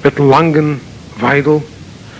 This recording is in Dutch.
met Langen, Weidel,